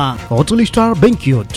Hotel star banquet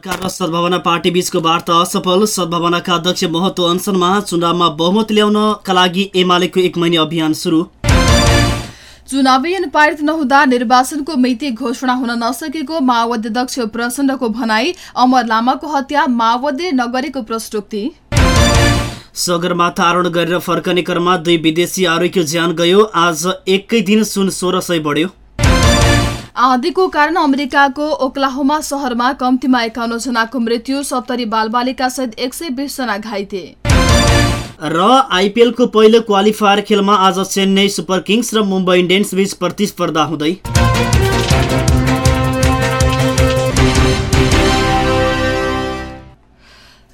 सरकार र सद्भावना पार्टी बीचको वार्ता असफल। सद्भावनाका अध्यक्ष महत्व अनसनमा चुनावमा बहुमत ल्याउनका लागि एमालेको एक महिने अभियान सुरु। चुनावी ऐन पारित नहुँदा निर्वाचनको मिति घोषणा हुन नसकेको माओवादी अध्यक्ष प्रचण्डको भनाई अमर लामाको हत्या माओवादीले नगरेको प्रश्नोक्ति सगरमाथा आरोहण गरेर फर्कने क्रममा दुई विदेशी आरोग्य ज्यान गयो। आज एकै दिन सुन सोह्र सय बढ्यो। आँधीको कारण अमेरिकाको ओक्लाहोमा शहरमा कम्तीमा एकाउन्न जनाको मृत्यु सत्तरी बालबालिका सहित एक सय बिसजना घाइते। र आइपिएलको पहिलो क्वालिफायर खेलमा आज चेन्नई सुपर किङ्स र मुम्बई इन्डियन्स बीच प्रतिस्पर्धा हुँदै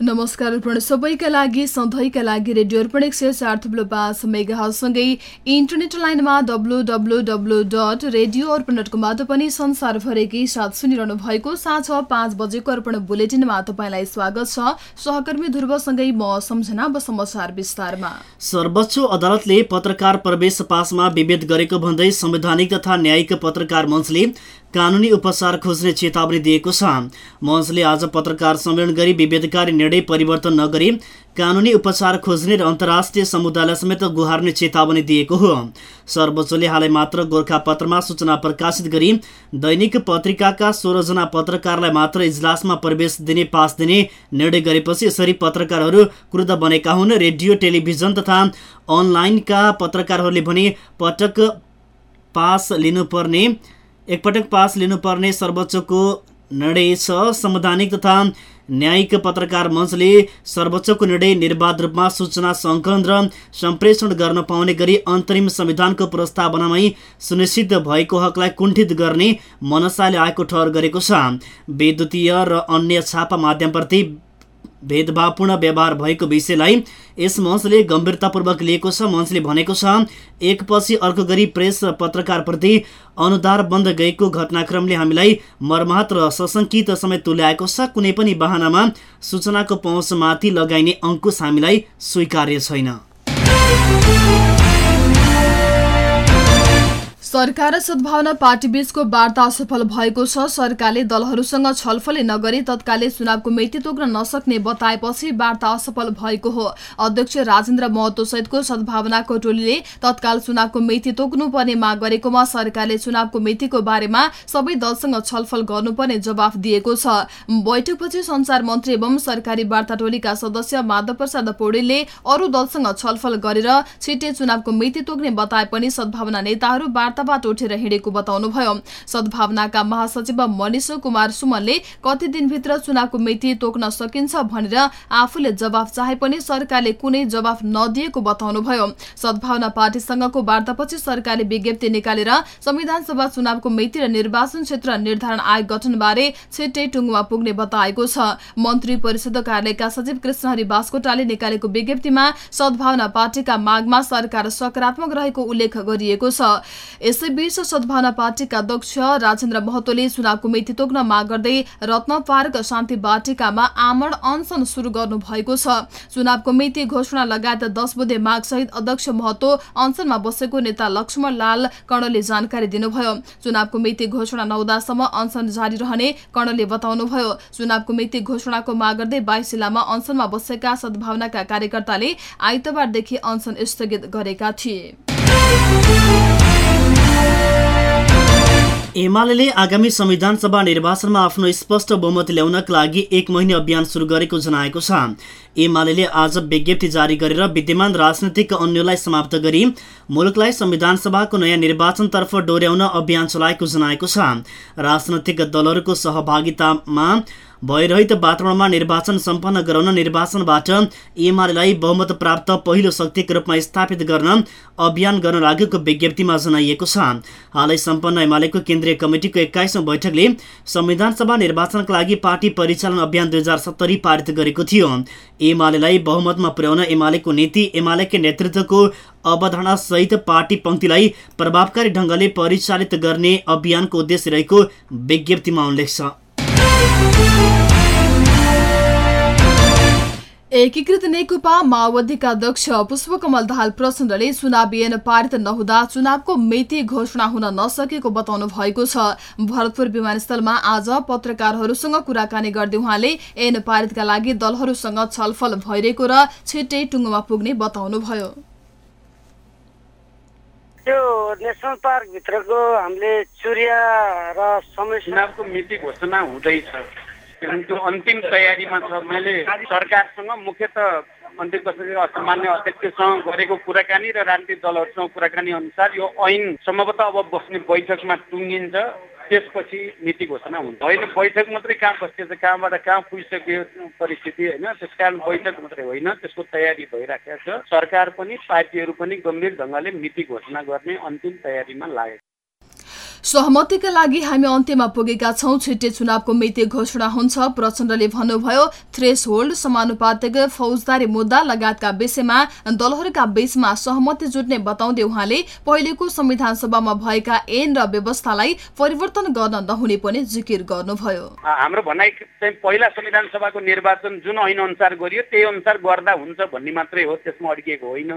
नमस्कार अर्पण सबैका लागि सधैँका लागि रेडियो अर्पण एक सय चार थुप्लो पाँच मेगासँगै इन्टरनेट लाइनमा W W W dot radio Arpan dot कमबाट पनि संसारभरिकै साथ सुनिरहनु भएको साँझ पाँच बजेको अर्पण बुलेटिनमा तपाईँलाई स्वागत छ। सहकर्मी ध्रुवसँगै म सम्झना अब समाचार विस्तारमा। सर्वोच्च अदालतले पत्रकार प्रवेश पासमा विभेद गरेको भन्दै संवैधानिक तथा न्यायिक पत्रकार मञ्चले कानुनी उपचार खोज्ने चेतावनी दिएको छ। मञ्चले आज पत्रकार सम्मेलन गरी विभेदकारी निर्णय परिवर्तन नगरी कानुनी उपचार खोज्ने र अन्तर्राष्ट्रिय समुदायलाई समेत गुहार्ने चेतावनी दिएको हो। सर्वोच्चले हालै मात्र गोर्खापत्रमा सूचना प्रकाशित गरी दैनिक पत्रिकाका सोह्रजना पत्रकारलाई मात्र इजलासमा प्रवेश दिने पास दिने निर्णय गरेपछि यसरी पत्रकारहरू क्रुद्ध बनेका हुन्। रेडियो टेलिभिजन तथा अनलाइनका पत्रकारहरूले भने पटक पास लिनुपर्ने एकपटक पास लिनुपर्ने सर्वोच्चको निर्णय छ। संवैधानिक तथा न्यायिक पत्रकार मञ्चले सर्वोच्चको निर्णय निर्वाध रूपमा सूचना सङ्कलन र सम्प्रेषण गर्न पाउने गरी अन्तरिम संविधानको प्रस्तावनामै सुनिश्चित भएको हकलाई कुण्ठित गर्ने मनसाले आएको ठहर गरेको छ। विद्युतीय र अन्य छापा माध्यमप्रति भेदभावपूर्ण व्यवहार भएको विषयलाई यस मञ्चले गम्भीरतापूर्वक लिएको छ। मञ्चले भनेको छ एकपछि अर्को गरी प्रेस र पत्रकारप्रति अनुदार बन्द गएको घटनाक्रमले हामीलाई मर्माहत र सशङ्कित समेत तुल्याएको छ। कुनै पनि वाहनामा सूचनाको पहुँचमाथि लगाइने अङ्कुश हामीलाई स्वीकार्य छैन। सरकार र सद्भावना पार्टी बीचको वार्ता असफल भएको छ। सरकारले दलहरूसँग छलफलै नगरी तत्कालै चुनावको मिति तोक्न नसक्ने बताएपछि वार्ता असफल भएको हो। अध्यक्ष राजेन्द्र महतो सहितको सद्भावनाको टोलीले तत्काल चुनावको मिति तोक्नुपर्ने माग गरेकोमा सरकारले चुनावको मितिको बारेमा सबै दलसँग छलफल गर्नुपर्ने जवाफ दिएको छ। बैठकपछि संचार मन्त्री एवं सरकारी वार्ता टोलीका सदस्य माधव प्रसाद पौडेलले अरू दलसँग छलफल गरेर छिट्टै चुनावको मिति तोक्ने बताए पनि सद्भावना नेताहरू वार्ताबाट उठेर हिँडेको बताउनुभयो सद्भावनाका महासचिव मनिष कुमार सुमनले कति दिनभित्र चुनावको मिति तोक्न सकिन्छ भनेर आफूले जवाफ चाहे पनि सरकारले कुनै जवाफ नदिएको बताउनुभयो सद्भावना पार्टीसँगको वार्तापछि सरकारले विज्ञप्ति निकालेर संविधान सभा चुनावको मिति र निर्वाचन क्षेत्र निर्धारण आयोग गठनबारे छिट्टै टुङ्गोमा पुग्ने बताएको छ। मन्त्री परिषद कार्यालयका सचिव कृष्णहरि बास्कोटाले निकालेको विज्ञप्तिमा सद्भावना पार्टीका मागमा सरकार सकारात्मक रहेको उल्लेख गरिएको छ। यसैबीच सद्भावना पार्टीका अध्यक्ष राजेन्द्र महतोले चुनावको मिति तोक्न माग गर्दै रत्न पार्क शान्ति बाटिकामा आमरण अनसन शुरू गर्नु भएको छ। चुनावको मिति घोषणा लगायत दस बुधे माग सहित अध्यक्ष महतो अनसनमा बसेको नेता लक्ष्मण लाल कर्णले जानकारी दिनुभयो। चुनावको मिति घोषणा नहुँदासम्म अनसन जारी रहने कर्णले बताउनुभयो। चुनावको मिति घोषणाको माग गर्दै बाइस जिल्लामा अनसनमा बसेका सद्भावनाका कार्यकर्ताले आइतबारदेखि अनसन स्थगित गरेका थिए। एमाले आगामी संविधान सभा निर्वाचनमा आफ्नो स्पष्ट बहुमत ल्याउनका लागि एक महिने अभियान सुरु गरेको जनाएको छ। एमाले आज विज्ञप्ति जारी गरेर विद्यमान राजनैतिक अन्यलाई समाप्त गरी मुलुकलाई संविधान सभाको नयाँ निर्वाचनतर्फ डोर्याउन अभियान चलाएको जनाएको छ। राजनैतिक दलहरूको सहभागितामा भयरहित वातावरणमा निर्वाचन सम्पन्न गराउन निर्वाचनबाट एमालेलाई बहुमत प्राप्त पहिलो शक्तिको रूपमा स्थापित गर्न अभियान गर्न लागेको विज्ञप्तिमा जनाइएको छ। हालै सम्पन्न एमालेको केन्द्रीय कमिटिको एक्काइसौँ बैठकले संविधान सभा निर्वाचनका लागि पार्टी परिचालन अभियान दुई हजार सत्तरी पारित गरेको थियो। एमालेलाई बहुमतमा पुर्याउन एमालेको नीति एमालेकै नेतृत्वको अवधारणा सहित पार्टी पङ्क्तिलाई प्रभावकारी ढङ्गले परिचालित गर्ने अभियानको उद्देश्य रहेको विज्ञप्तिमा उल्लेख छ। एकीकृत नेकपा माओवादीका अध्यक्ष पुष्पकमल दाहाल प्रचण्डले चुनाव ऐन पारित नहुँदा चुनावको मिति घोषणा हुन नसकेको बताउनु भएको छ भरतपुर विमानस्थलमा आज पत्रकारहरूसँग कुराकानी गर्दै उहाँले ऐन पारितका लागि दलहरूसँग छलफल भइरहेको र छिट्टै टुङ्गोमा पुग्ने बताउनुभयो त्यो नेसनल पार्कभित्रको हामीले चुरिया र चुनावको मिति घोषणा हुँदैछ त्यो अन्तिम तयारीमा छ मैले सरकारसँग मुख्यत मन्त्री परिषद सामान्य अध्यक्षसँग गरेको कुराकानी र राजनीतिक दलहरूसँग कुराकानी अनुसार यो ऐन सम्भवतः अब बस्ने बैठकमा टुङ्गिन्छ। त्यसपछि नीति घोषणा हुन्छ। होइन बैठक मात्रै कहाँ बस्छ कहाँबाट कहाँ पुगिसक्यो परिस्थिति होइन त्यस कारण बैठक मात्रै होइन त्यसको तयारी भइराखेको छ। सरकार पनि पार्टीहरू पनि गम्भीर ढङ्गले नीति घोषणा गर्ने अन्तिम तयारीमा लागेको सहमतिका लागि हामी अन्त्यमा पुगेका छौं। छिट्टै चुनावको मिति घोषणा हुन्छ। प्रचण्डले भन्नुभयो थ्रेस होल्ड समानुपातिक फौजदारी मुद्दा लगायतका विषयमा दलहरूका बीचमा सहमति जुट्ने बताउँदै उहाँले पहिलेको संविधान सभामा भएका ऐन र व्यवस्थालाई परिवर्तन गर्न नहुने पनि जिकिर गर्नुभयो। हाम्रो भनाइ चाहिँ पहिला संविधान सभाको निर्वाचन जुन ऐन अनुसार गरियो त्यही अनुसार गर्दा हुन्छ भन्ने मात्रै हो त्यसमा अड्किएको होइन।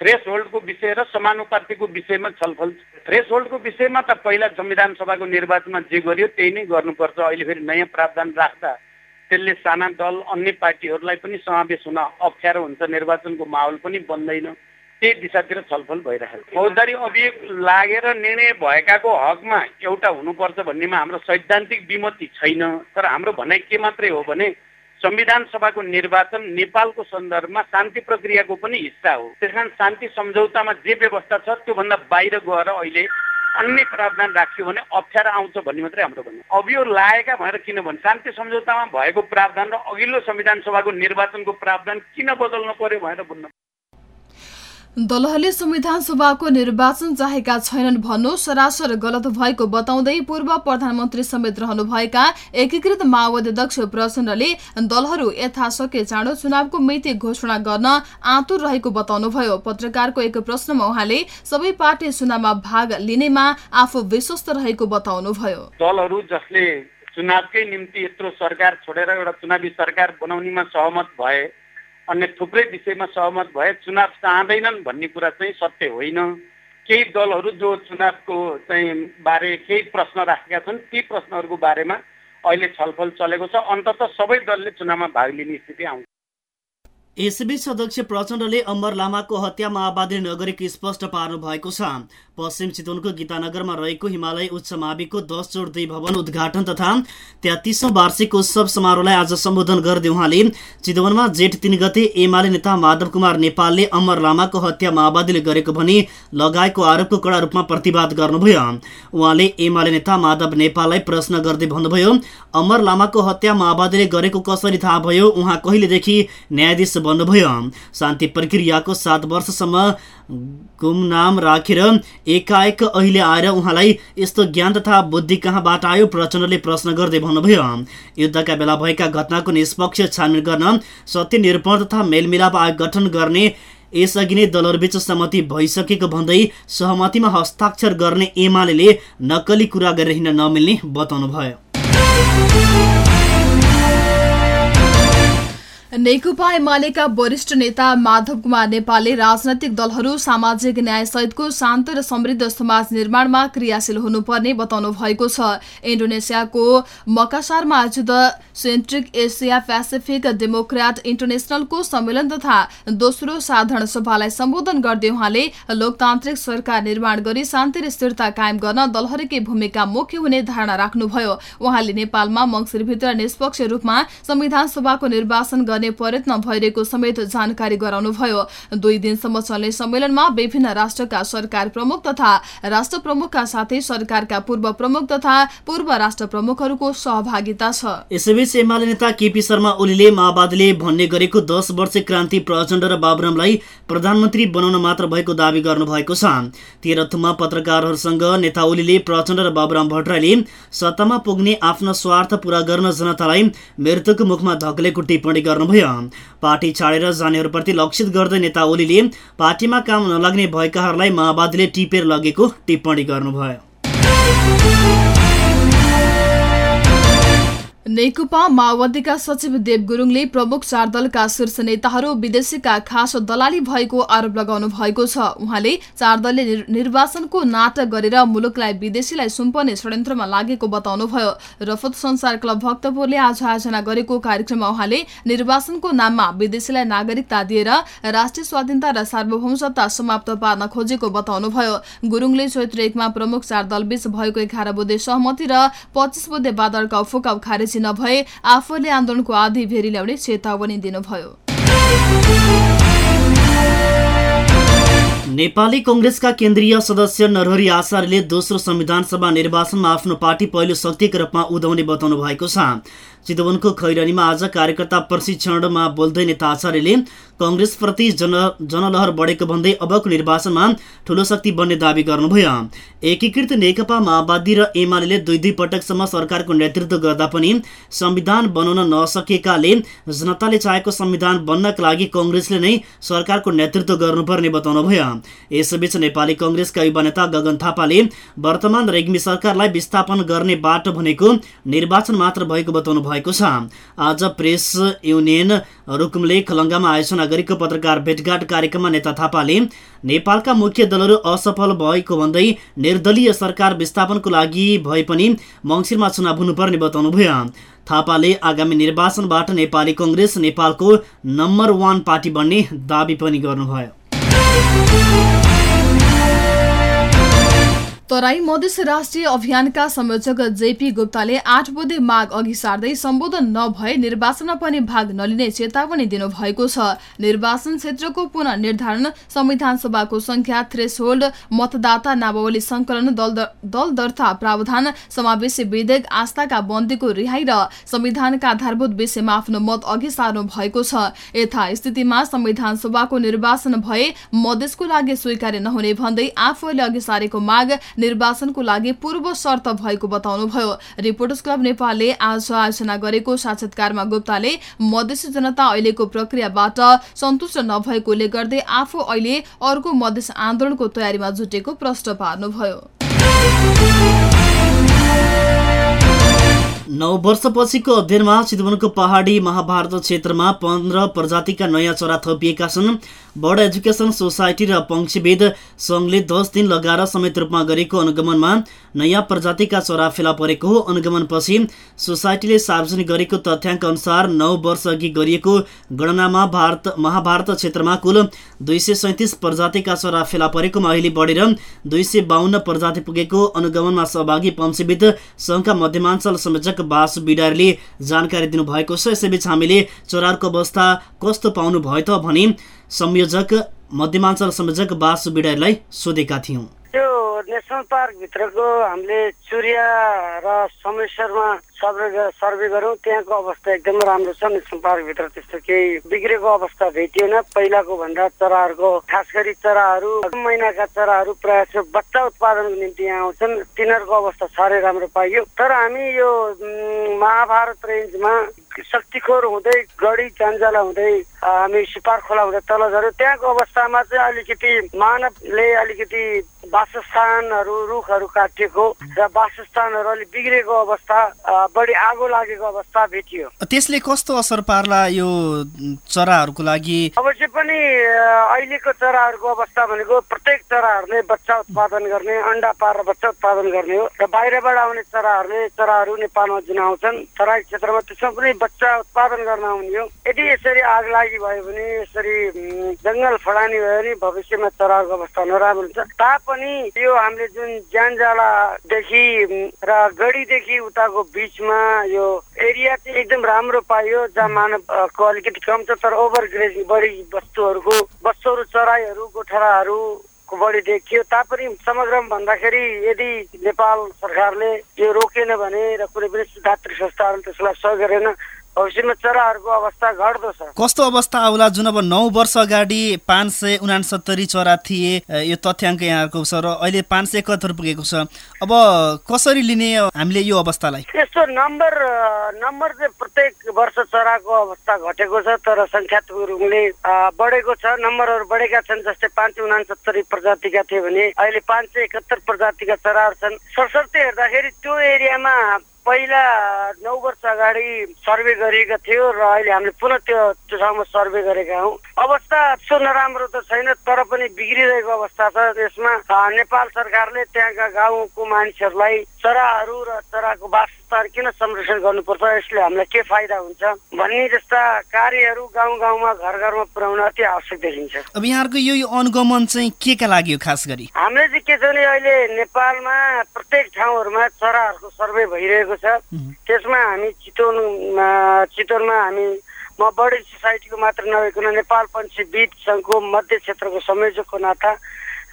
थ्रेस होल्डको विषय र समानुपातिको विषयमा छलफल थ्रेस होल्डको विषयमा त पहिला संविधान सभाको निर्वाचनमा जे गर्यो त्यही नै गर्नुपर्छ। अहिले फेरि नयाँ प्रावधान राख्दा त्यसले साना दल अन्य पार्टीहरूलाई पनि समावेश हुन अप्ठ्यारो हुन्छ। निर्वाचनको माहौल पनि बन्दैन। त्यही दिशातिर छलफल भइरहेको छ। फौजदारी अभियोग लागेर निर्णय भएकाको हकमा एउटा हुनुपर्छ भन्नेमा हाम्रो सैद्धान्तिक विमति छैन। तर हाम्रो भनाइ के मात्रै हो भने संविधान सभाको निर्वाचन नेपालको सन्दर्भमा शान्ति प्रक्रियाको पनि हिस्सा हो। त्यस कारण शान्ति सम्झौतामा जे व्यवस्था छ त्योभन्दा बाहिर गएर अहिले अन्य प्रावधान राखियो भने अप्ठ्यारो आउँछ भन्ने मात्रै हाम्रो भन्नु अब यो लागेका भएर किनभने शान्ति सम्झौतामा भएको प्रावधान र अघिल्लो संविधान सभाको निर्वाचनको प्रावधान किन बदल्नु पर्यो भनेर भन्नु दलहरूले संविधान सभाको निर्वाचन चाहेका छैनन् भन्नु सरासर गलत भएको बताउँदै पूर्व प्रधानमन्त्री समेत रहनुभएका एकीकृत माओवादी अध्यक्ष प्रचण्डले दलहरू यथाशक्य चाँडो चुनावको मिति घोषणा गर्न आतुर रहेको बताउनुभयो। पत्रकारको एक प्रश्नमा उहाँले सबै पार्टी चुनावमा भाग लिनेमा आफू विश्वस्त रहेको बताउनुभयो। दलहरू जसले चुनावकै निम्ति यत्रो सरकार छोडेर एउटा चुनावी सरकार बनाउनेमा सहमत भए अन्य थुप्रै विषयमा सहमत भए चुनाव चाहँदैनन् भन्ने कुरा चाहिँ सत्य होइन। केही दलहरू जो चुनावको चाहिँ बारे केही प्रश्न राखेका छन् ती प्रश्नहरूको बारेमा अहिले छलफल चलेको छ। अन्तत सबै दलले चुनावमा भाग लिने स्थिति आउँछ। यसैबीच अध्यक्ष प्रचण्डले अमर लामाको हत्या माओवादीले नगरेको स्पष्ट पार्नु भएको छ। पश्चिम चितवनको गीतानगरमा रहेको हिमालय उच्च माविको दस जोड दुई भवन उद्घाटन तथा तेत्तिसौँ वार्षिक उत्सव समारोहलाई आज सम्बोधन गर्दै उहाँले चितवनमा जेठ तिन गते एमाले नेता माधव कुमार नेपालले अमर लामाको हत्या माओवादीले गरेको भनी लगाएको आरोपको कडा रूपमा प्रतिवाद गर्नुभयो। उहाँले एमाले नेता माधव नेपाललाई प्रश्न गर्दै भन्नुभयो अमर लामाको हत्या माओवादीले गरेको कसरी थाहा भयो? उहाँ कहिलेदेखि न्यायाधीश बन्नुभयो शान्ति प्रक्रियाको सात वर्षसम्म गुमनाम राखेर एकाएक अहिले आएर उहाँलाई यस्तो ज्ञान तथा बुद्धि कहाँबाट आयो प्रचण्डले प्रश्न गर्दै भन्नुभयो। युद्धका बेला भएका घटनाको निष्पक्ष छानबिन गर्न सत्य निरूपण तथा मेलमिलाप आयोग गठन गर्ने यसअघि नै दलहरूबीच सहमति भइसकेको भन्दै सहमतिमा हस्ताक्षर गर्ने एमाले नक्कली कुरा गरेर हिँड्न नमिल्ने बताउनुभयो। नेकपा एमालेका वरिष्ठ नेता माधव कुमार नेपालले राजनैतिक दलहरू सामाजिक न्याय सहितको शान्त र समृद्ध समाज निर्माणमा क्रियाशील हुनुपर्ने बताउनु भएको छ। इन्डोनेसियाको मकासारमा आयोजित सेन्ट्रिक एसिया पेसिफिक डेमोक्राट इन्टरनेसनलको सम्मेलन तथा दोस्रो साधारण सभालाई सम्बोधन गर्दै उहाँले लोकतान्त्रिक सरकार निर्माण गरी शान्ति र स्थिरता कायम गर्न दलहरूकै भूमिका मुख्य हुने धारणा राख्नुभयो। उहाँले नेपालमा मङ्सिरभित्र निष्पक्ष रूपमा संविधान सभाको निर्वाचन गर्ने प्रयत्न भइरहेको समेत जानकारी गराउनुभयो। दुई दिनसम्म चल्ने सम्मेलनमा विभिन्न राष्ट्रका सरकार प्रमुख तथा राष्ट्र प्रमुखका साथै सरकारका पूर्व प्रमुख तथा पूर्व राष्ट्र प्रमुखहरूको सहभागिता छ। यसैबीच एमाले नेता केपी शर्मा ओलीले माओवादीले भन्ने गरेको दस वर्ष क्रान्ति प्रचण्ड र बाबुरामलाई प्रधानमन्त्री बनाउन मात्र भएको दावी गर्नुभएको छ। तेह्रथुममा पत्रकारहरूसँग नेता ओलीले प्रचण्ड र बाबुराम भट्टराईले सत्तामा पुग्ने आफ्नो स्वार्थ पूरा गर्न जनतालाई मृत्युको मुखमा धक्लेको टिप्पणी गर्नु गर्नुभयो पार्टी छाडेर जानेहरूप्रति लक्षित गर्दै नेता ओलीले पार्टीमा काम नलाग्ने भएकाहरूलाई माओवादीले टिपेर लगेको टिप्पणी गर्नुभयो। नेकपा माओवादीका सचिव देव गुरुङले प्रमुख चार दलका शीर्ष नेताहरू विदेशीका खास दलाली भएको आरोप लगाउनु भएको छ। उहाँले चार दलले निर्वाचनको नाटक गरेर मुलुकलाई विदेशीलाई सुम्पने षड्यन्त्रमा लागेको बताउनुभयो। रफत संसार क्लब भक्तपुरले आज आयोजना गरेको कार्यक्रममा उहाँले निर्वाचनको नाममा विदेशीलाई नागरिकता दिएर राष्ट्रिय स्वाधीनता र सार्वभौमसत्ता समाप्त पार्न खोजेको बताउनुभयो। गुरुङले चैत्र एकमा प्रमुख चार दलबीच भएको एघार बुधे सहमति र पच्चिस बुधे बादलका फुकाउ खारेज नभए आफूले आन्दोलनको आधी भेरी ल्याउने चेतावनी दिनुभयो। नेपाली कंग्रेसका केन्द्रीय सदस्य नरहरी आचार्यले दोस्रो संविधान सभा निर्वाचनमा आफ्नो पार्टी पहिलो शक्तिको रूपमा उदाउने बताउनु भएको छ। चितवनको खैरनीमा आज कार्यकर्ता प्रशिक्षणमा बोल्दै नेता आचार्यले कङ्ग्रेसप्रति जन जनलहर बढेको भन्दै अबको निर्वाचनमा ठूलो शक्ति बन्ने दावी गर्नुभयो। एकीकृत नेकपा माओवादी र एमाले दुई दुई पटकसम्म सरकारको नेतृत्व गर्दा पनि संविधान बनाउन नसकेकाले जनताले चाहेको संविधान बन्नका लागि कङ्ग्रेसले नै सरकारको नेतृत्व गर्नुपर्ने बताउनुभयो। यसबीच नेपाली कङ्ग्रेसका युवा नेता गगन थापाले वर्तमान रेग्मी सरकारलाई विस्थापन गर्ने बाटो भनेको निर्वाचन मात्र भएको बताउनु भएको छ। आज प्रेस युनियन रुकुमले खलङ्गामा आयोजना गरेको पत्रकार भेटघाट कार्यक्रममा नेता थापाले नेपालका मुख्य दलहरू असफल भएको भन्दै निर्दलीय सरकार विस्थापनको लागि भए पनि मङ्सिरमा चुनाव हुनुपर्ने बताउनुभयो थापाले आगामी निर्वाचनबाट नेपाली कङ्ग्रेस नेपालको नम्बर वान पार्टी बन्ने दावी पनि गर्नुभयो। तराई मधेस राष्ट्रिय अभियानका संयोजक जेपी गुप्ताले आठ बुधे माग अघि सार्दै सम्बोधन नभए निर्वाचनमा पनि भाग नलिने चेतावनी दिनुभएको छ। निर्वाचन क्षेत्रको पुनः निर्धारण संविधान सभाको संख्या थ्रेसहोल्ड मतदाता नावली संकलन दल दर्ता प्रावधान समावेशी विधेयक आस्थाका बन्दीको रिहाई र संविधानका आधारभूत विषयमा आफ्नो मत अघि सार्नु भएको छ। यथा स्थितिमा संविधान सभाको निर्वाचन भए मधेसको लागि स्वीकार्य नहुने भन्दै आफूले अघि सारेको माग निर्वाचनको लागि पूर्व शर्त भएको बताउनुभयो। रिपोर्टर्स क्लब नेपालले आज आयोजना गरेको साक्षात्कारमा गुप्ताले मधेसी जनता अहिलेको प्रक्रियाबाट सन्तुष्ट नभएकोले गर्दै आफू अहिले अर्को मधेस आन्दोलनको तयारीमा जुटेको प्रश्न पार्नुभयो। नौ वर्षपछिको अध्ययनमा चितवनको पहाडी महाभारत क्षेत्रमा पन्ध्र प्रजातिका नयाँ चरा थपिएका छन्। बर्ड एजुकेसन सोसाइटी र पंक्षीवेद सङ्घले दस दिन लगाएर समेत रूपमा गरेको अनुगमनमा नयाँ प्रजातिका चरा फेला परेको अनुगमनपछि सोसाइटीले सार्वजनिक गरेको तथ्याङ्क अनुसार नौ वर्ष अघि गरिएको गणनामा भारत महाभारत क्षेत्रमा कुल दुई प्रजातिका चरा फेला परेकोमा अहिले बढेर दुई प्रजाति पुगेको अनुगमनमा सहभागी पंक्षीविद सङ्घका मध्यमाञ्चल संयोजक बासु बिडारीले जानकारी दिनुभएको छ। यसैबीच हामीले चराहरूको अवस्था कस्तो पाउनु भयो त भने संयोजक मध्यमाञ्चल संयोजक बासु बिडारीलाई सोधेका थियौँ। नेसनल पार्कभित्रको हामीले चुरिया र समेश्वरमा सर्वे सर्वे गऱ्यौँ। त्यहाँको अवस्था एकदमै राम्रो छ। नेसनल पार्कभित्र त्यस्तो केही बिग्रेको अवस्था भेटिएन। पहिलाको भन्दा चराहरूको खास गरी चराहरू महिनाका चराहरू प्रायः बच्चा उत्पादनको निम्ति यहाँ आउँछन् तिनीहरूको अवस्था साह्रै राम्रो पाइयो। तर हामी यो महाभारत रेन्जमा शक्तिखोर हुँदै गढी चान्जाला हुँदै हामी सिपार खोला हुँदै तल झऱ्यो त्यहाँको अवस्थामा चाहिँ अलिकति मानवले अलिकति वासस्थानहरू रुखहरू काटिएको र वासस्थानहरू अलिक बिग्रेको अवस्था बढी आगो लागेको अवस्था भेटियो। त्यसले कस्तो असर पार्ला यो चराहरूको लागि? अवश्य पनि अहिलेको चराहरूको अवस्था भनेको प्रत्येक चराहरूले बच्चा उत्पादन गर्ने अन्डा पारेर बच्चा उत्पादन गर्ने हो र बाहिरबाट आउने चराहरूले चराहरू नेपालमा जुन आउँछन् तराई क्षेत्रमा त्यसमा पनि बच्चा उत्पादन गर्न आउने हो। यदि यसरी आग लागि भयो भने यसरी जङ्गल फडानी भयो भने भविष्यमा चराहरूको अवस्था नराम्रो हुन्छ। तापनि यो हामीले जुन ज्यानजालादेखि र गढीदेखि उताको बिचमा यो एरिया चाहिँ एकदम राम्रो पाइयो जहाँ मानवको अलिकति कम छ तर ओभर ग्रेजिङ बढी वस्तुहरूको वस्तुहरू चराईहरू गोठराहरू बढी देखियो। तापनि समग्रमा भन्दाखेरि यदि नेपाल सरकारले यो रोकेन भने र कुनै पनि दात्री संस्थाहरू त्यसलाई सहयोग गरेन भविष्यमा चराहरूको अवस्था घट्दो छ। कस्तो अवस्था आउला जुन अब नौ वर्ष अगाडि पाँच सय उनासत्तरी चरा थिए यो तथ्याङ्क यहाँको छ र अहिले पाँच सय एकहत्तर पुगेको छ। अब कसरी लिने हामीले यो अवस्थालाई? यस्तो नम्बर नम्बर चाहिँ प्रत्येक वर्ष चराको अवस्था घटेको छ तर सङ्ख्यात्मक रूपले बढेको छ। नम्बरहरू बढेका छन् जस्तै पाँच सय उनासत्तरी प्रजातिका थिए भने अहिले पाँच सय एकहत्तर प्रजातिका चराहरू छन्। सरसर्ती हेर्दाखेरि त्यो एरियामा पहिला नौ वर्ष अगाडि सर्वे गरिएको थियो र अहिले हामीले पुनः त्यो त्यो ठाउँमा सर्वे गरेका हौँ। अवस्था त्यो नराम्रो त छैन तर पनि बिग्रिरहेको अवस्था छ। यसमा नेपाल सरकारले त्यहाँका गाउँको मानिसहरूलाई चराहरू र चराको वासस्थान किन संरक्षण गर्नुपर्छ यसले हामीलाई के फाइदा हुन्छ भन्ने जस्ता कार्यहरू गाउँ गाउँमा घर घरमा पुर्याउन अति आवश्यक देखिन्छ। अब यहाँहरूको यो अनुगमन चाहिँ के का लागि हो खास गरी? हामीले चाहिँ के छ भने अहिले नेपालमा प्रत्येक ठाउँहरूमा चराहरूको सर्वे भइरहेको छ। त्यसमा हामी चितवन चितवनमा हामी म बढी सोसाइटीको मात्र नभइकन नेपाल पञ्चविद सङ्घको मध्य क्षेत्रको संयोजकको नाता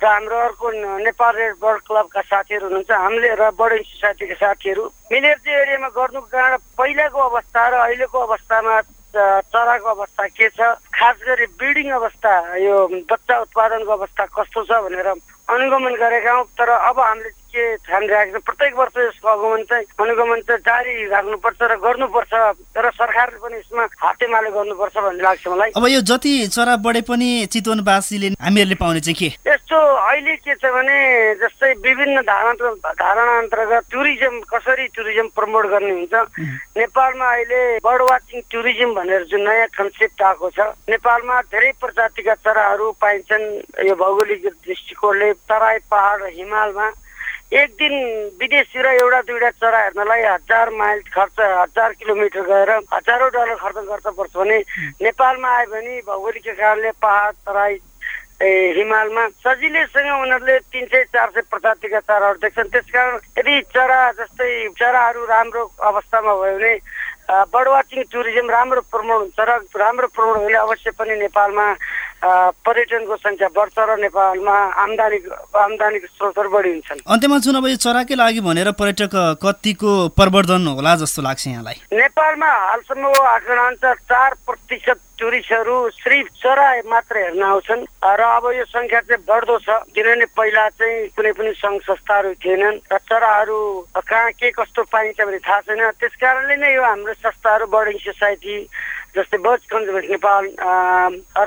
र हाम्रो अर्को नेपाल रेड बर्ड क्लबका साथीहरू हुनुहुन्छ। हामीले र बर्डिङ सोसाइटीका साथीहरू। मिलेर चाहिँ एरियामा गर्नुको कारण पहिलाको अवस्था र अहिलेको अवस्थामा चराको अवस्था के छ? खास गरी ब्रिडिङ अवस्था यो बच्चा उत्पादनको अवस्था कस्तो छ भनेर अनुगमन गरेका हौँ। तर अब हामीले के ठानिरहेको छ प्रत्येक वर्ष यसको अनुगमन चाहिँ अनुगमन चाहिँ जारी राख्नुपर्छ र गर्नुपर्छ तर सरकारले पनि यसमा हातेमाले गर्नुपर्छ भन्ने लाग्छ मलाई। अब यो जति चरा बढे पनि चितवनवासीले हामीहरूले पाउने चाहिँ के? यस्तो अहिले के छ भने जस्तै विभिन्न धारणा धारणा अन्तर्गत टुरिज्म कसरी टुरिज्म प्रमोट गर्ने हुन्छ? नेपालमा अहिले बर्ड वाचिङ टुरिज्म भनेर जुन नयाँ कन्सेप्ट आएको छ नेपालमा धेरै प्रजातिका चराहरू पाइन्छन्। यो भौगोलिक दृष्टिकोणले तराई पहाड र हिमालमा एक दिन विदेशतिर एउटा दुईवटा चरा हेर्नलाई हजार माइल खर्च हजार किलोमिटर गएर हजारौँ डलर खर्च गर्छ पर्छ भने नेपालमा आयो भने भौगोलिक कारणले पहाड तराई ए हिमालमा सजिलैसँग उनीहरूले तिन सय चार सय प्रजातिका चराहरू देख्छन्। त्यसकारण यदि चरा जस्तै चराहरू राम्रो अवस्थामा भयो भने बर्ड वाचिङ टुरिज्म राम्रो प्रमोट हुन्छ र राम्रो प्रमोट भने अवश्य पनि नेपालमा पर्यटनको सङ्ख्या बढ्छ र नेपालमा आमदानी आमदानीको स्रोतहरू बढी हुन्छन्। अन्त्यमा जुन अब यो चराकै लागि भनेर पर्यटक कतिको प्रवर्धन होला जस्तो लाग्छ यहाँलाई। नेपालमा हालसम्मको आँकडा अनुसार चार प्रतिशत टुरिस्टहरू सिर्फ चरा मात्र हेर्न आउँछन्। र अब यो सङ्ख्या चाहिँ बढ्दो छ किनभने पहिला चाहिँ कुनै पनि सङ्घ संस्थाहरू थिएनन्। र चराहरू कहाँ के कस्तो पाइन्छ भने थाहा छैन। त्यस कारणले नै यो हाम्रो संस्थाहरू बर्डिङ सोसाइटी जस्तै बर्ड कन्जर्भेसन नेपाल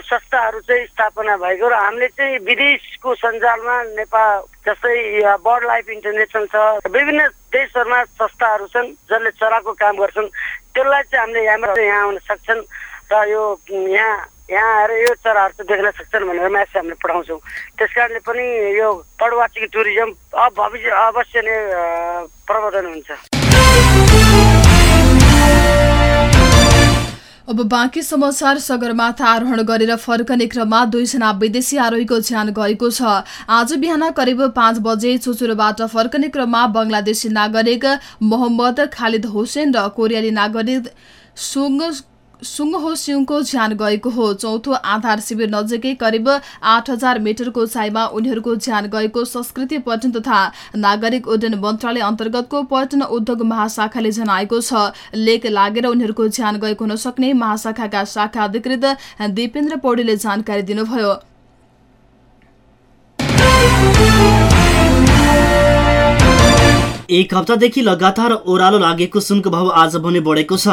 संस्थाहरू चाहिँ स्थापना भएको र हामीले चाहिँ विदेशको सञ्जालमा नेपाल जस्तै बर्ड लाइफ इन्टरनेसनल छ विभिन्न देशहरूमा संस्थाहरू छन् जसले चराको काम गर्छन्। त्यसलाई चाहिँ हामीले यहाँबाट यहाँ आउन सक्छन्। र यो यहाँ यहाँ आएर यो चराहरू चाहिँ देख्न सक्छन् भनेर म्यासेज हामीले पठाउँछौँ। त्यस कारणले पनि यो बर्ड वाचिङ टुरिज्म अब भविष्य अवश्य नै प्रवर्धन हुन्छ। अब बाँकी समाचार सगरमाथा आरोहण गरेर फर्कने क्रममा दुईजना विदेशी आरोहीको ज्यान गएको छ। आज बिहान करिब पाँच बजे चुचुरोबाट फर्कने क्रममा बंगलादेशी नागरिक मोहम्मद खालिद होसेन र कोरियाली नागरिक सुङ सुङ्हो सिङको ज्यान गएको हो। चौथो आधार शिविर नजिकै करिब आठ हजार मिटरको उचाइमा उनीहरूको ज्यान गएको संस्कृति पर्यटन तथा नागरिक उड्डयन मन्त्रालय अन्तर्गतको पर्यटन उद्योग महाशाखाले जनाएको छ। लेक लागेर उनीहरूको ज्यान गएको हुन सक्ने महाशाखाका शाखा अधिकृत दिपेन्द्र पौडेलले जानकारी दिनुभयो। एक हप्तादेखि लगातार ओह्रालो लागेको सुनको भाउ आज भने बढेको छ।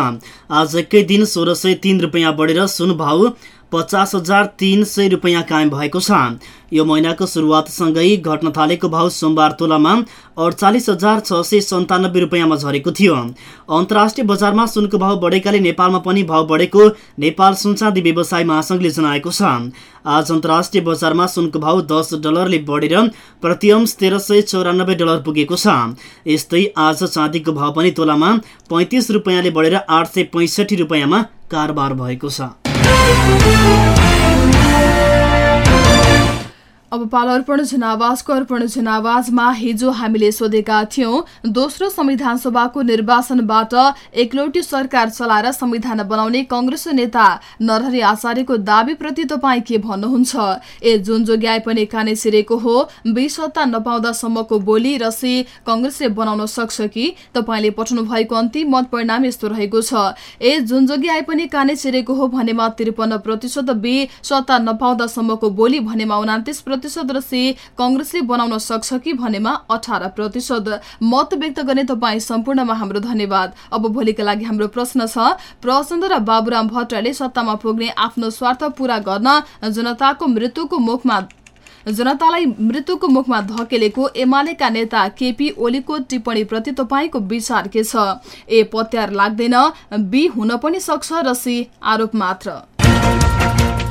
आज एकै दिन सोह्र सय तिन रुपियाँ बढेर सुन भाउ पचास हजार तिन सय रुपियाँ कायम भएको छ। यो महिनाको सुरुवातसँगै घट्न थालेको भाउ सोमबार तोलामा अडचालिस हजार छ सय सन्तानब्बे रुपियाँमा झरेको थियो। अन्तर्राष्ट्रिय बजारमा सुनको भाउ बढेकाले नेपालमा पनि भाउ बढेको नेपाल सुनचाँदी व्यवसाय महासङ्घले जनाएको छ। आज अन्तर्राष्ट्रिय बजारमा सुनको भाउ दस डलरले बढेर प्रतिअंश तेह्र सय चौरानब्बे डलर पुगेको छ। यस्तै आज चाँदीको भाउ पनि तोलामा पैँतिस रुपियाँले बढेर आठ सय पैँसठी रुपियाँमा कारोबार भएको छ। Thank you. अब पालो अर्पण जनावासको अर्पण जनावाजमा हिजो हामीले सोधेका थियौं दोस्रो संविधान सभाको निर्वाचनबाट एकलौटी सरकार चलाएर संविधान बनाउने कंग्रेस नेता नरहरी आचार्यको दावीप्रति तपाईँ के भन्नुहुन्छ? ए जुन जोग्याए पनि काने सिरेको हो बिस सत्ता नपाउँदासम्मको बोली रसी कंग्रेसले बनाउन सक्छ कि? तपाईँले पठाउनु भएको अन्तिम मत परिणाम यस्तो रहेको छ। ए जुन जोगी आए पनि काने चिरेको हो भनेमा त्रिपन्न प्रतिशत बी सत्ता नपाउँदासम्मको बोली भनेमा उनातिस प्रतिशत र सी कंग्रेसले बनाउन सक्छ कि भनेमा अठार प्रतिशत। मत व्यक्त गर्ने तपाईँ सम्पूर्णमा हाम्रो धन्यवाद। अब भोलिका लागि हाम्रो प्रश्न छ प्रचण्ड र बाबुराम भट्टराले सत्तामा पुग्ने आफ्नो स्वार्थ पूरा गर्न जनताको मृत्युको मुखमा जनतालाई मृत्युको मुखमा धकेलेको एमालेका नेता केपी ओलीको टिप्पणीप्रति तपाईँको विचार के छ? ए पत्यार लाग्दैन बी हुन पनि सक्छ र सी आरोप मात्र।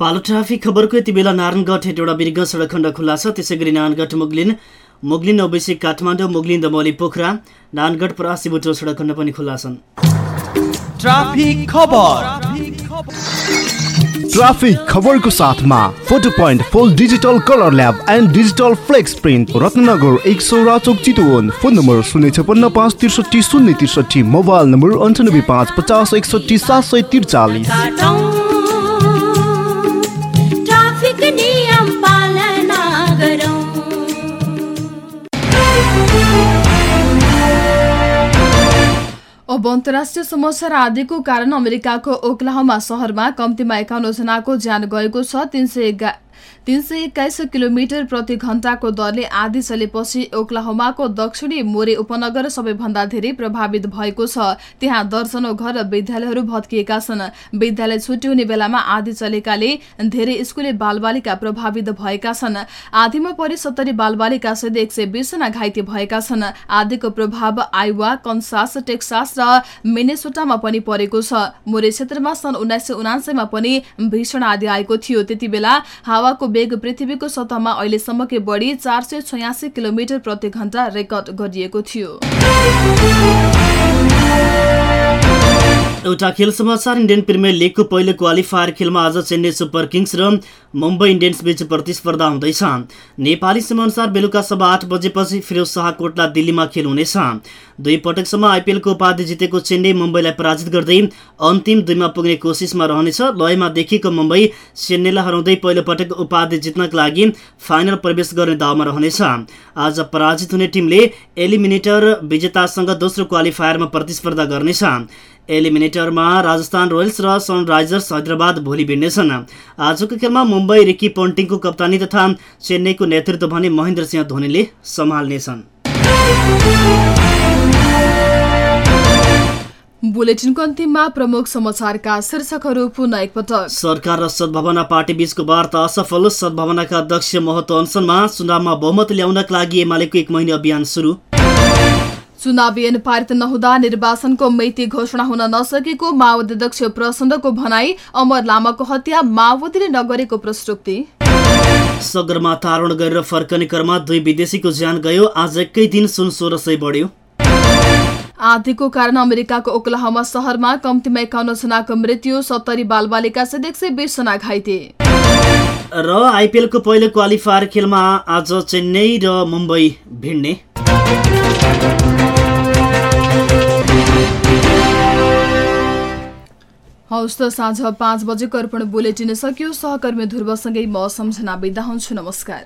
पालो ट्राफिक खबरको यति बेला नारायणगढ हेटौँडा बिर्ग सडक खण्ड खुल्ला छ। त्यसै गरी नारायणगढ मुगलिन मुगलिन ओबेसी काठमाडौँ मुगलिन दमौली पोखरा नारायणगढ परासी बुटो सडक खण्ड पनि खुल्ला छन्। ट्राफिक खबर। ट्राफिक खबरको साथमा photo point full digital colour lab and digital flex print Ratnanagar एक सौ राचोक चितवन। फोन नम्बर शून्य छपन्न पाँच त्रिसठी शून्य त्रिसठी मोबाइल नम्बर अन्ठानब्बे पाँच पचास एकसठी सात सय त्रिचालिस। अब अन्तर्राष्ट्रिय समाचार आदिको कारण अमेरिकाको ओक्लाहोमा शहरमा कम्तीमा एकाउन्न जनाको ज्यान गएको छ। तीन सय तीन सय एक्काइस किलोमिटर प्रति घण्टाको दरले आधी चलेपछि ओक्लाहोमाको दक्षिणी मोरे उपनगर सबैभन्दा धेरै प्रभावित भएको छ। त्यहाँ दर्जनौ घर र विद्यालयहरू भत्किएका छन्। विद्यालय छुट्टी हुने बेलामा आधी चलेकाले धेरै स्कुले बालबालिका प्रभावित भएका छन्। आधीमा परि सत्तरी बालबालिका सहित एक सय बिसजना घाइते भएका छन्। आदिको प्रभाव आइवा कन्सास टेक्सास र मिनेसोटामा पनि परेको छ। मोरे क्षेत्रमा सन् उन्नाइस सय पनि भीषण आदि आएको थियो। त्यति बेला हावाको वेग पृथ्वीको सतहमा अहिलेसम्मकै बढी चार सय छयासी किलोमिटर प्रति घण्टा रेकर्ड गरिएको थियो। एउटा खेल समाचार इन्डियन प्रिमियर लिगको पहिलो क्वालिफायर खेलमा आज चेन्नई सुपर किङ्स र मुम्बई इन्डियन्स बीच प्रतिस्पर्धा हुँदैछ। नेपाली समयअनुसार बेलुका सभा आठ बजेपछि फिरोज शाह कोटला दिल्लीमा खेल हुनेछ। दुई पटकसम्म आइपिएलको उपाधि जितेको चेन्नई मुम्बईलाई पराजित गर्दै अन्तिम दुईमा पुग्ने कोसिसमा रहनेछ। लयमा देखिएको मुम्बई चेन्नईलाई हराउँदै पहिलो पटक उपाधि जित्नका लागि फाइनल प्रवेश गर्ने दाउमा रहनेछ। आज पराजित हुने टिमले एलिमिनेटर विजेतासँग दोस्रो क्वालिफायरमा प्रतिस्पर्धा गर्नेछ। एलिमिनेटरमा राजस्थान रोयल्स र सनराइजर्स हैदराबाद भोलि भिड्नेछन्। आजको खेलमा मुम्बई रिकी पोन्टिङको कप्तानी तथा चेन्नईको नेतृत्व भने महेन्द्र सिंह धोनीले सम्हाल्नेछन्। बुलेटिनको अन्तिममा प्रमुख समाचारका शीर्षकहरू पुनः एकपटक। सरकार र सद्भावना पार्टी बीचको वार्ता असफल सद्भावनाका अध्यक्ष महतो अनसनमा चुनावमा बहुमत ल्याउनका लागि एमालेको एक महिने अभियान सुरु। चुनावी ऐन पारित नहुँदा निर्वाचनको मिति घोषणा हुन नसकेको माओवादी अध्यक्ष प्रचण्डको भनाई अमर लामाको हत्या माओवादीले नगरेको प्रश्नोक्ति सगरमाथा आरोहण गरेर फर्कने क्रममा दुई विदेशीको ज्यान गयो आज एकै दिन सुन सोह्र सय बढ्यो। आदिको कारण अमेरिकाको ओक्लाहमा शहरमा कम्तीमा एकाउन्न जनाको मृत्यु सत्तरी बालबालिका सहित एक सय बिसजना घाइते। र आइपिएलको पहिलो क्वालिफायर खेलमा आज चेन्नई र मुम्बई भिड्ने। हौस् त साँझ पाँच बजे अर्पण बुलेटिन सकियो। सहकर्मी ध्रुवसँगै म सम्झना बिदा हुन्छु। नमस्कार।